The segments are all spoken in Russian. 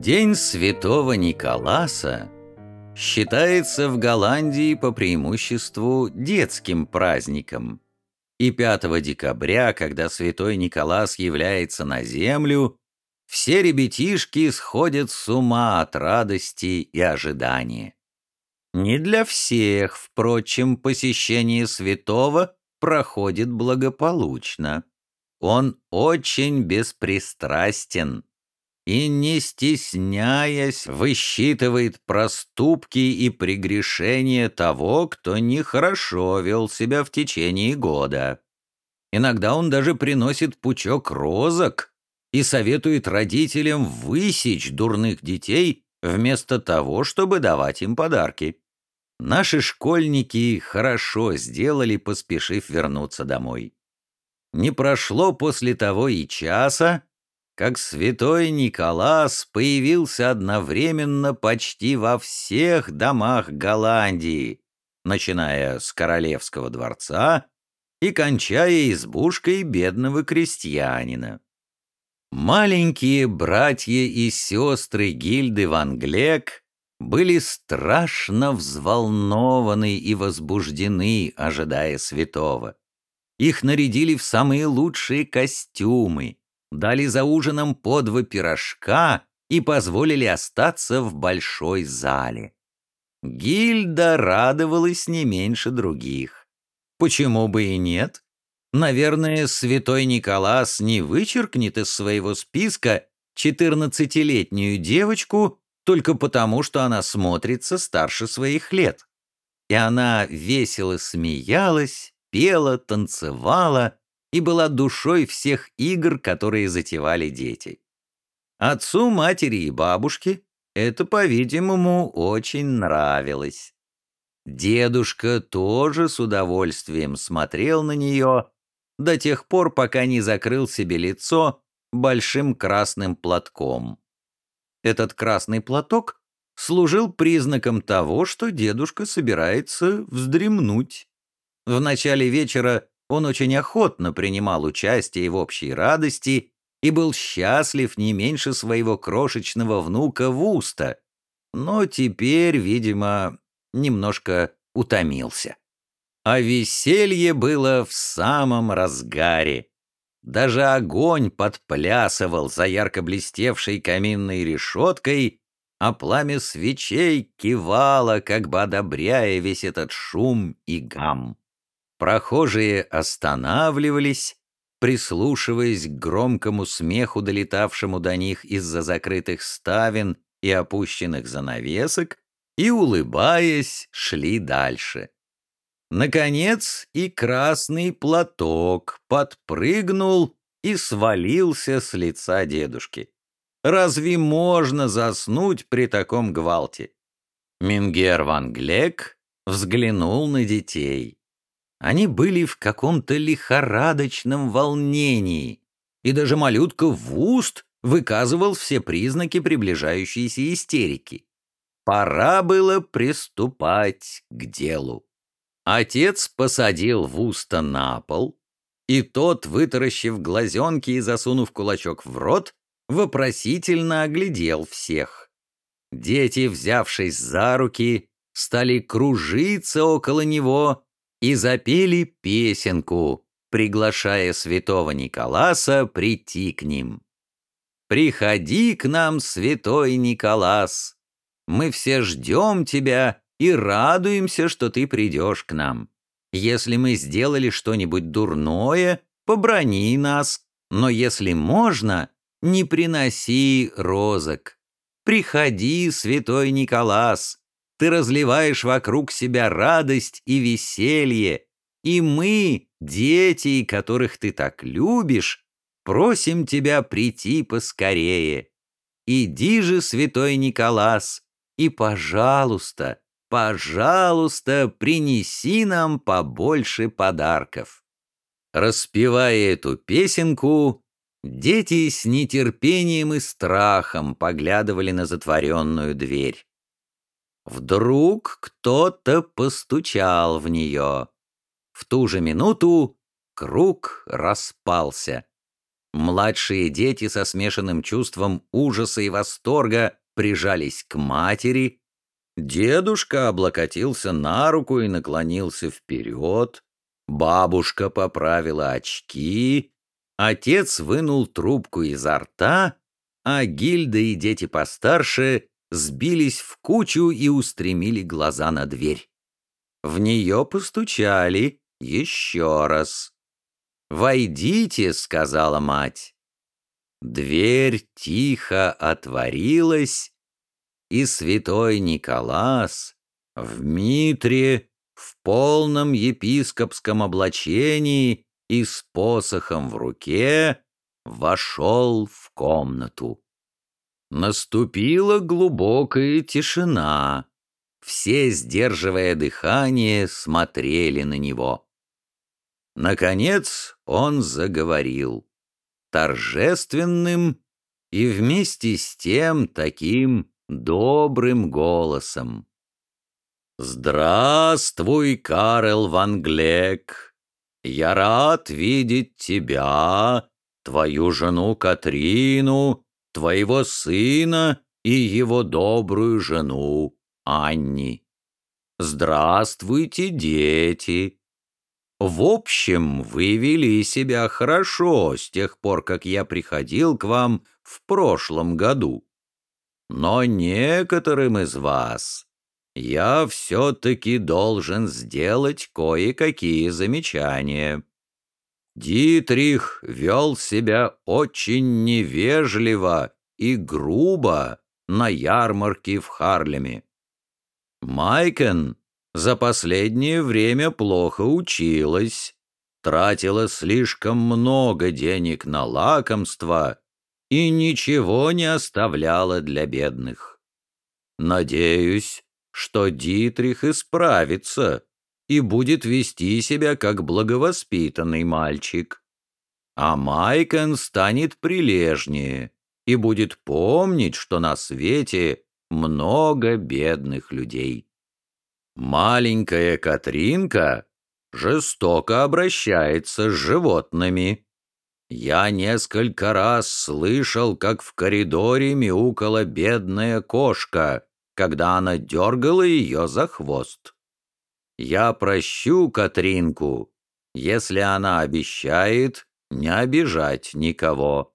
День святого Николаса считается в Голландии по преимуществу детским праздником. И 5 декабря, когда святой Николас является на землю, все ребятишки сходят с ума от радости и ожидания. Не для всех, впрочем, посещение святого проходит благополучно. Он очень беспристрастен и, не стесняясь, высчитывает проступки и прегрешения того, кто нехорошо вел себя в течение года. Иногда он даже приносит пучок розок и советует родителям высечь дурных детей вместо того, чтобы давать им подарки. Наши школьники хорошо сделали, поспешив вернуться домой. Не прошло после того и часа, как святой Николас появился одновременно почти во всех домах Голландии, начиная с королевского дворца и кончая избушкой бедного крестьянина. Маленькие братья и сестры Гильды Ван Глек были страшно взволнованы и возбуждены, ожидая святого. Их нарядили в самые лучшие костюмы, дали за ужином по два пирожка и позволили остаться в большой зале. Гильда радовалась не меньше других. Почему бы и нет? Наверное, святой Николас не вычеркнет из своего списка четырнадцатилетнюю девочку только потому, что она смотрится старше своих лет. И она весело смеялась, пела, танцевала и была душой всех игр, которые затевали дети. Отцу, матери и бабушке это, по-видимому, очень нравилось. Дедушка тоже с удовольствием смотрел на нее до тех пор, пока не закрыл себе лицо большим красным платком. Этот красный платок служил признаком того, что дедушка собирается вздремнуть. В начале вечера он очень охотно принимал участие в общей радости и был счастлив не меньше своего крошечного внука Вуста, но теперь, видимо, немножко утомился. А веселье было в самом разгаре. Даже огонь подплясывал за ярко блестевшей каминной решеткой, а пламя свечей кивало, как бы одобряя весь этот шум и гам. Прохожие останавливались, прислушиваясь к громкому смеху, долетавшему до них из-за закрытых ставен и опущенных занавесок, и, улыбаясь, шли дальше. Наконец и красный платок подпрыгнул и свалился с лица дедушки. Разве можно заснуть при таком гвалте? Мингер ван Глек взглянул на детей. Они были в каком-то лихорадочном волнении, и даже малютка Вуст выказывал все признаки приближающейся истерики. Пора было приступать к делу. Отец посадил Вуста на пол, и тот, вытаращив глазенки и засунув кулачок в рот, вопросительно оглядел всех. Дети, взявшись за руки, стали кружиться около него и запели песенку, приглашая святого Николаса прийти к ним. «Приходи к нам, святой Николас! Мы все ждем тебя и радуемся, что ты придешь к нам. Если мы сделали что-нибудь дурное, поброни нас, но если можно, не приноси розок. Приходи, святой Николас, ты разливаешь вокруг себя радость и веселье, и мы, дети, которых ты так любишь, просим тебя прийти поскорее. Иди же, святой Николас, и, пожалуйста, пожалуйста, принеси нам побольше подарков». Распевая эту песенку, дети с нетерпением и страхом поглядывали на затворенную дверь. Вдруг кто-то постучал в нее. В ту же минуту круг распался. Младшие дети со смешанным чувством ужаса и восторга прижались к матери. Дедушка облокотился на руку и наклонился вперед. Бабушка поправила очки. Отец вынул трубку изо рта, а Гильда и дети постарше сбились в кучу и устремили глаза на дверь. В нее постучали еще раз. «Войдите», — сказала мать. Дверь тихо отворилась, и святой Николас в митре, в полном епископском облачении и с посохом в руке вошел в комнату. Наступила глубокая тишина. Все, сдерживая дыхание, смотрели на него. Наконец он заговорил, торжественным и вместе с тем таким добрым голосом. «Здравствуй, Карл Ван Глек! Я рад видеть тебя, твою жену Катрину, твоего сына и его добрую жену Анни. Здравствуйте, дети! В общем, вы вели себя хорошо с тех пор, как я приходил к вам в прошлом году. Но некоторым из вас я все-таки должен сделать кое-какие замечания. Дитрих вел себя очень невежливо и грубо на ярмарке в Харлеме. Майкен за последнее время плохо училась, тратила слишком много денег на лакомства и ничего не оставляла для бедных. Надеюсь, что Дитрих исправится и будет вести себя как благовоспитанный мальчик. А Майкен станет прилежнее и будет помнить, что на свете много бедных людей. Маленькая Катринка жестоко обращается с животными. Я несколько раз слышал, как в коридоре мяукала бедная кошка, когда она дергала ее за хвост. Я прощу Катринку, если она обещает не обижать никого.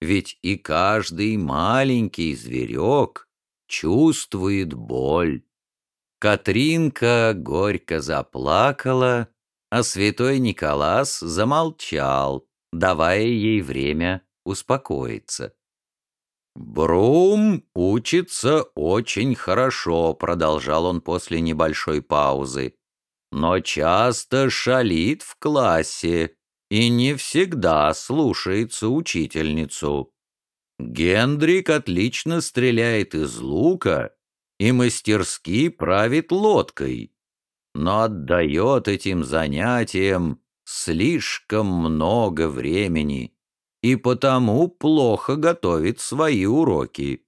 Ведь и каждый маленький зверек чувствует боль. Катринка горько заплакала, а святой Николас замолчал, давая ей время успокоиться. «Брум учится очень хорошо», — продолжал он после небольшой паузы, «но часто шалит в классе и не всегда слушается учительницу. Гендрик отлично стреляет из лука и мастерски правит лодкой, но отдает этим занятиям слишком много времени и потому плохо готовит свои уроки.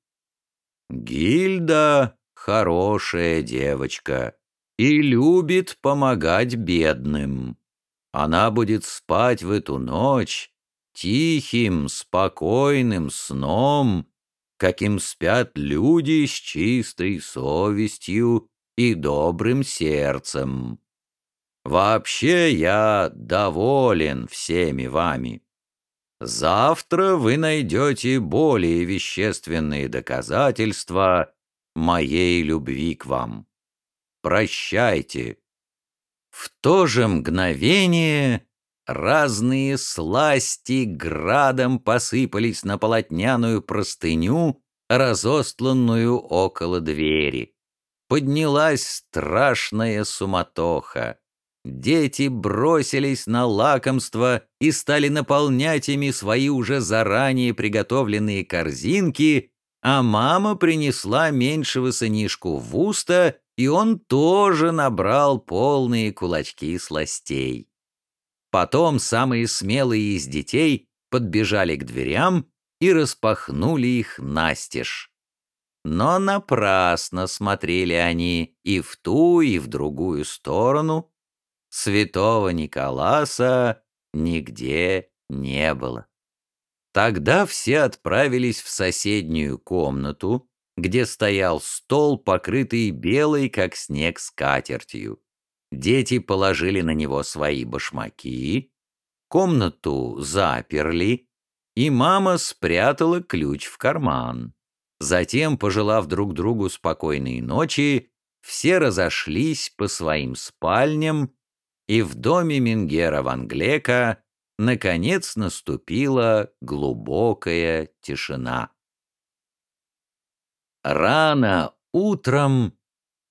Гильда — хорошая девочка и любит помогать бедным. Она будет спать в эту ночь тихим, спокойным сном, каким спят люди с чистой совестью и добрым сердцем. Вообще я доволен всеми вами. Завтра вы найдете более вещественные доказательства моей любви к вам. Прощайте. В то же мгновение Разные сласти градом посыпались на полотняную простыню, разостланную около двери. Поднялась страшная суматоха. Дети бросились на лакомство и стали наполнять ими свои уже заранее приготовленные корзинки, а мама принесла меньшего сынишку в уста, и он тоже набрал полные кулачки сластей. Потом самые смелые из детей подбежали к дверям и распахнули их настежь. Но напрасно смотрели они и в ту, и в другую сторону. Святого Николаса нигде не было. Тогда все отправились в соседнюю комнату, где стоял стол, покрытый белой, как снег, скатертью. Дети положили на него свои башмаки, комнату заперли, и мама спрятала ключ в карман. Затем, пожелав друг другу спокойной ночи, все разошлись по своим спальням, и в доме Мингера Ванглека наконец наступила глубокая тишина. Рано утром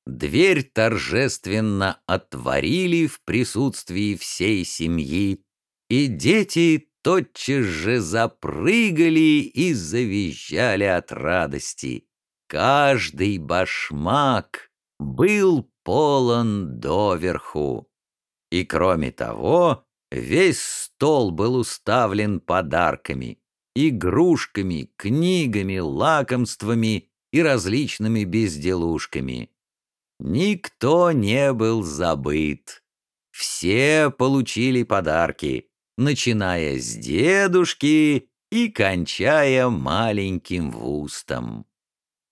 дверь торжественно отворили в присутствии всей семьи, и дети тотчас же запрыгали и завизжали от радости. Каждый башмак был полон доверху. И кроме того, весь стол был уставлен подарками, игрушками, книгами, лакомствами и различными безделушками. Никто не был забыт. Все получили подарки, начиная с дедушки и кончая маленьким вустом.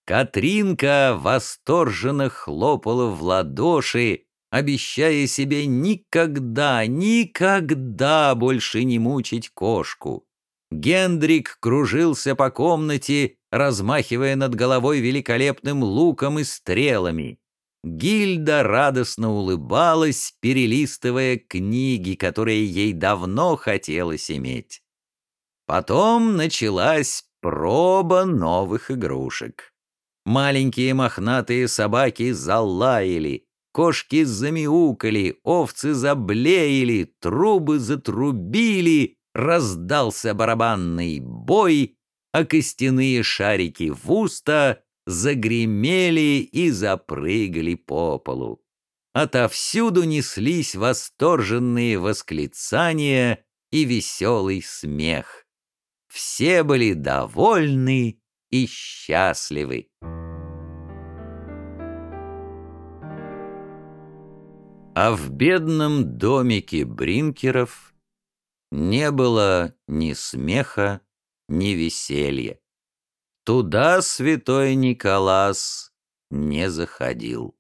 Катринка восторженно хлопала в ладоши, обещая себе никогда, никогда больше не мучить кошку. Гендрик кружился по комнате, размахивая над головой великолепным луком и стрелами. Гильда радостно улыбалась, перелистывая книги, которые ей давно хотелось иметь. Потом началась проба новых игрушек. Маленькие мохнатые собаки залаяли, кошки замяукали, овцы заблеяли, трубы затрубили, раздался барабанный бой, а костяные шарики в уста загремели и запрыгали по полу. Отовсюду неслись восторженные восклицания и веселый смех. Все были довольны и счастливы. А в бедном домике Бринкеров не было ни смеха, ни веселья. Туда святой Николас не заходил.